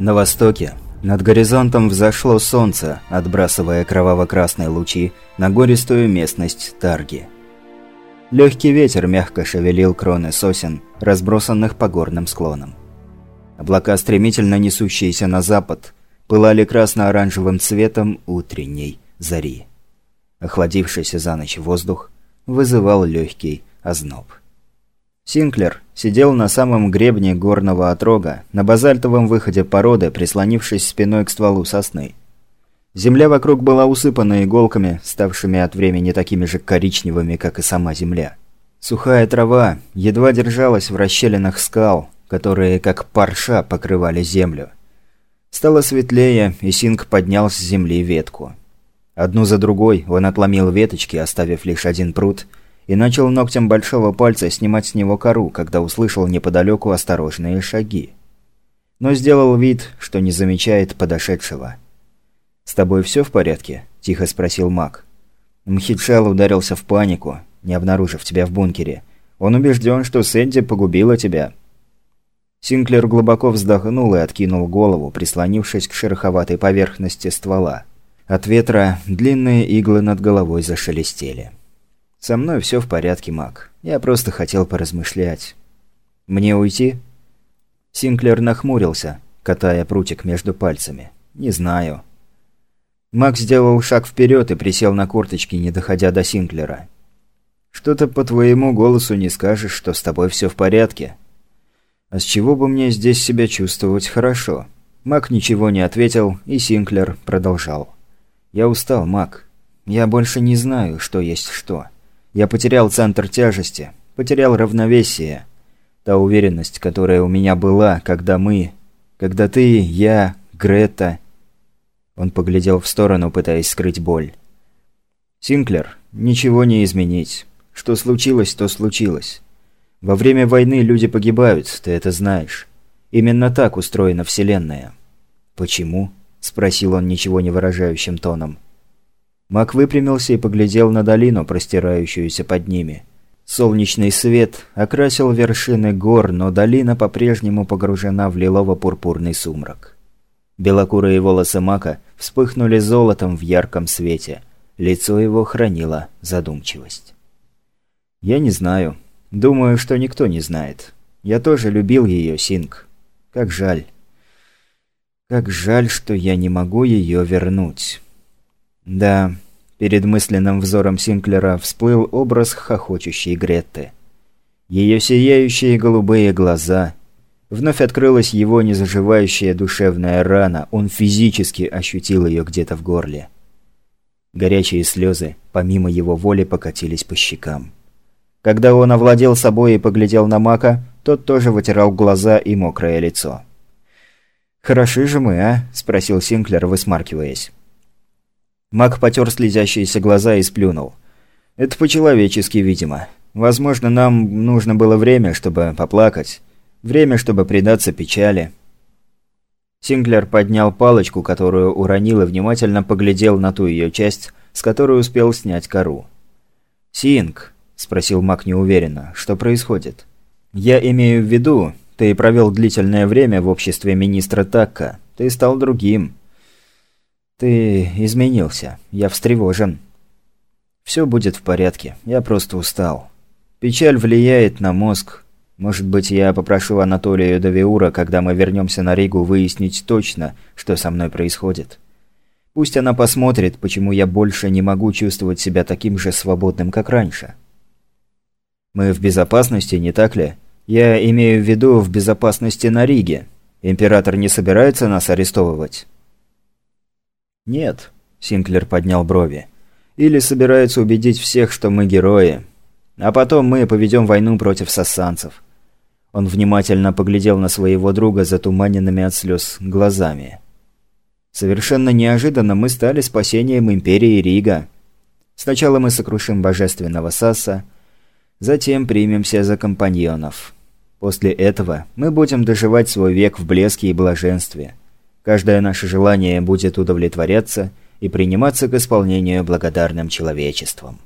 На востоке над горизонтом взошло солнце, отбрасывая кроваво-красные лучи на гористую местность Тарги. Легкий ветер мягко шевелил кроны сосен, разбросанных по горным склонам. Облака, стремительно несущиеся на запад, пылали красно-оранжевым цветом утренней зари. Охладившийся за ночь воздух вызывал легкий озноб. Синклер сидел на самом гребне горного отрога, на базальтовом выходе породы, прислонившись спиной к стволу сосны. Земля вокруг была усыпана иголками, ставшими от времени такими же коричневыми, как и сама земля. Сухая трава едва держалась в расщелинах скал, которые, как парша, покрывали землю. Стало светлее, и Синг поднял с земли ветку. Одну за другой он отломил веточки, оставив лишь один пруд – и начал ногтем большого пальца снимать с него кору, когда услышал неподалеку осторожные шаги. Но сделал вид, что не замечает подошедшего. «С тобой все в порядке?» – тихо спросил маг. Мхитшел ударился в панику, не обнаружив тебя в бункере. Он убежден, что Сэнди погубила тебя. Синклер глубоко вздохнул и откинул голову, прислонившись к шероховатой поверхности ствола. От ветра длинные иглы над головой зашелестели. «Со мной все в порядке, Мак. Я просто хотел поразмышлять». «Мне уйти?» Синклер нахмурился, катая прутик между пальцами. «Не знаю». Мак сделал шаг вперед и присел на корточки, не доходя до Синклера. «Что-то по твоему голосу не скажешь, что с тобой все в порядке». «А с чего бы мне здесь себя чувствовать хорошо?» Мак ничего не ответил, и Синклер продолжал. «Я устал, Мак. Я больше не знаю, что есть что». Я потерял центр тяжести, потерял равновесие. Та уверенность, которая у меня была, когда мы... Когда ты, я, Грета... Он поглядел в сторону, пытаясь скрыть боль. «Синклер, ничего не изменить. Что случилось, то случилось. Во время войны люди погибают, ты это знаешь. Именно так устроена Вселенная». «Почему?» – спросил он ничего не выражающим тоном. Мак выпрямился и поглядел на долину, простирающуюся под ними. Солнечный свет окрасил вершины гор, но долина по-прежнему погружена в лилово-пурпурный сумрак. Белокурые волосы Мака вспыхнули золотом в ярком свете. Лицо его хранило задумчивость. «Я не знаю. Думаю, что никто не знает. Я тоже любил ее, Синг. Как жаль. Как жаль, что я не могу ее вернуть». Да, перед мысленным взором Синклера всплыл образ хохочущей Гретты. Ее сияющие голубые глаза. Вновь открылась его незаживающая душевная рана, он физически ощутил ее где-то в горле. Горячие слезы, помимо его воли, покатились по щекам. Когда он овладел собой и поглядел на Мака, тот тоже вытирал глаза и мокрое лицо. «Хороши же мы, а?» – спросил Синклер, высмаркиваясь. Мак потер слезящиеся глаза и сплюнул. «Это по-человечески, видимо. Возможно, нам нужно было время, чтобы поплакать. Время, чтобы предаться печали». Синклер поднял палочку, которую уронил, и внимательно поглядел на ту ее часть, с которой успел снять кору. «Синг», – спросил Мак неуверенно, – «что происходит?» «Я имею в виду, ты провел длительное время в обществе министра Такка. Ты стал другим. «Ты изменился. Я встревожен». «Все будет в порядке. Я просто устал. Печаль влияет на мозг. Может быть, я попрошу Анатолия Давиура, когда мы вернемся на Ригу, выяснить точно, что со мной происходит. Пусть она посмотрит, почему я больше не могу чувствовать себя таким же свободным, как раньше. Мы в безопасности, не так ли? Я имею в виду в безопасности на Риге. Император не собирается нас арестовывать?» «Нет», – Синклер поднял брови. «Или собирается убедить всех, что мы герои. А потом мы поведем войну против сассанцев». Он внимательно поглядел на своего друга затуманенными от слез глазами. «Совершенно неожиданно мы стали спасением Империи Рига. Сначала мы сокрушим божественного Сасса, затем примемся за компаньонов. После этого мы будем доживать свой век в блеске и блаженстве». Каждое наше желание будет удовлетворяться и приниматься к исполнению благодарным человечеством.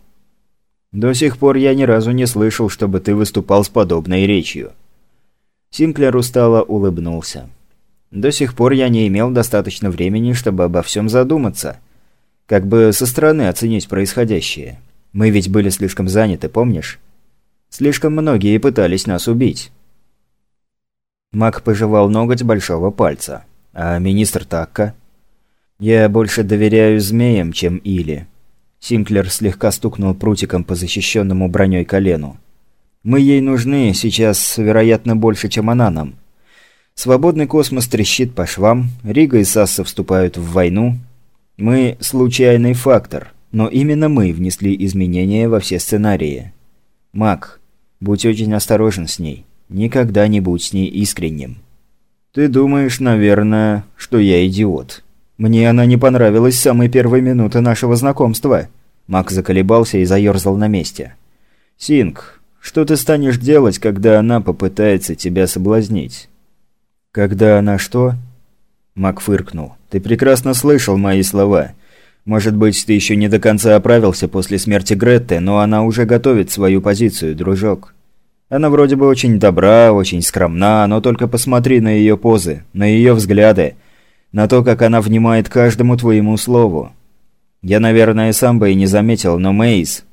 До сих пор я ни разу не слышал, чтобы ты выступал с подобной речью. Синклер устало улыбнулся. До сих пор я не имел достаточно времени, чтобы обо всем задуматься. Как бы со стороны оценить происходящее. Мы ведь были слишком заняты, помнишь? Слишком многие пытались нас убить. Мак пожевал ноготь большого пальца. А министр Такка? Я больше доверяю змеям, чем Или. Синклер слегка стукнул прутиком по защищенному броней колену. Мы ей нужны сейчас, вероятно, больше, чем она нам. Свободный космос трещит по швам, Рига и Сасса вступают в войну. Мы – случайный фактор, но именно мы внесли изменения во все сценарии. Мак, будь очень осторожен с ней. Никогда не будь с ней искренним. Ты думаешь, наверное, что я идиот. Мне она не понравилась с самой первой минуты нашего знакомства. Мак заколебался и заерзал на месте. Синг, что ты станешь делать, когда она попытается тебя соблазнить? «Когда она что?» Мак фыркнул. «Ты прекрасно слышал мои слова. Может быть, ты еще не до конца оправился после смерти Гретты, но она уже готовит свою позицию, дружок. Она вроде бы очень добра, очень скромна, но только посмотри на ее позы, на ее взгляды, на то, как она внимает каждому твоему слову. Я, наверное, сам бы и не заметил, но Мейс...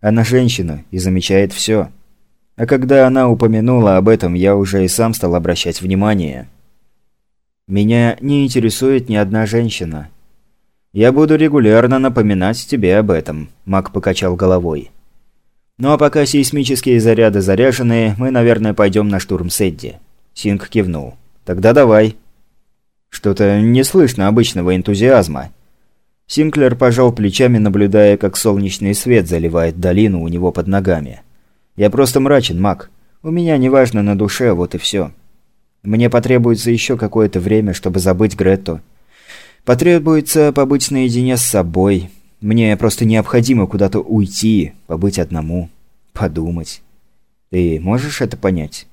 Она женщина и замечает все. А когда она упомянула об этом, я уже и сам стал обращать внимание. Меня не интересует ни одна женщина. Я буду регулярно напоминать тебе об этом, Мак покачал головой. Ну а пока сейсмические заряды заряжены, мы, наверное, пойдем на штурм Сэдди. Синг кивнул. Тогда давай. Что-то не слышно обычного энтузиазма. Синклер пожал плечами, наблюдая, как солнечный свет заливает долину у него под ногами. Я просто мрачен, маг. У меня неважно на душе, вот и все. Мне потребуется еще какое-то время, чтобы забыть Гретту. Потребуется побыть наедине с собой. Мне просто необходимо куда-то уйти, побыть одному, подумать. Ты можешь это понять?»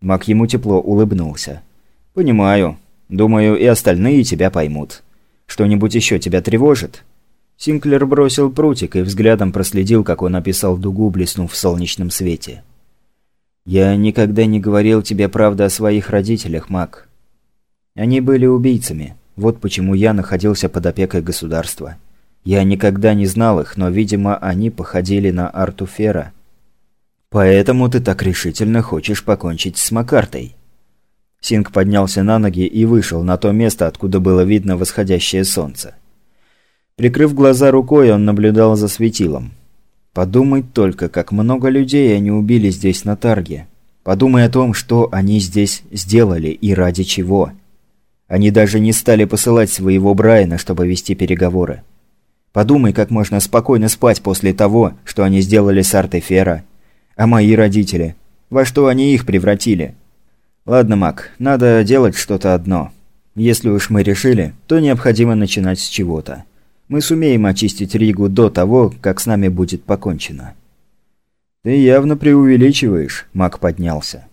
Мак ему тепло улыбнулся. «Понимаю. Думаю, и остальные тебя поймут. Что-нибудь еще тебя тревожит?» Синклер бросил прутик и взглядом проследил, как он описал дугу, блеснув в солнечном свете. «Я никогда не говорил тебе правды о своих родителях, Мак. Они были убийцами. Вот почему я находился под опекой государства. Я никогда не знал их, но, видимо, они походили на Артуфера. Поэтому ты так решительно хочешь покончить с Макартой». Синг поднялся на ноги и вышел на то место, откуда было видно восходящее солнце. Прикрыв глаза рукой, он наблюдал за светилом. Подумай только, как много людей они убили здесь на Тарге. Подумай о том, что они здесь сделали и ради чего. Они даже не стали посылать своего Брайана, чтобы вести переговоры. Подумай, как можно спокойно спать после того, что они сделали с Артой Фера. А мои родители? Во что они их превратили? Ладно, Мак, надо делать что-то одно. Если уж мы решили, то необходимо начинать с чего-то. Мы сумеем очистить Ригу до того, как с нами будет покончено». «Ты явно преувеличиваешь», – Мак поднялся.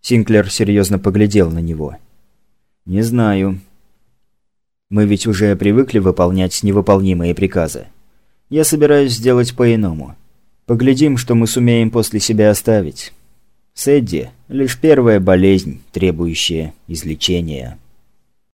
Синклер серьезно поглядел на него. «Не знаю. Мы ведь уже привыкли выполнять невыполнимые приказы. Я собираюсь сделать по-иному. Поглядим, что мы сумеем после себя оставить. Сэдди – лишь первая болезнь, требующая излечения».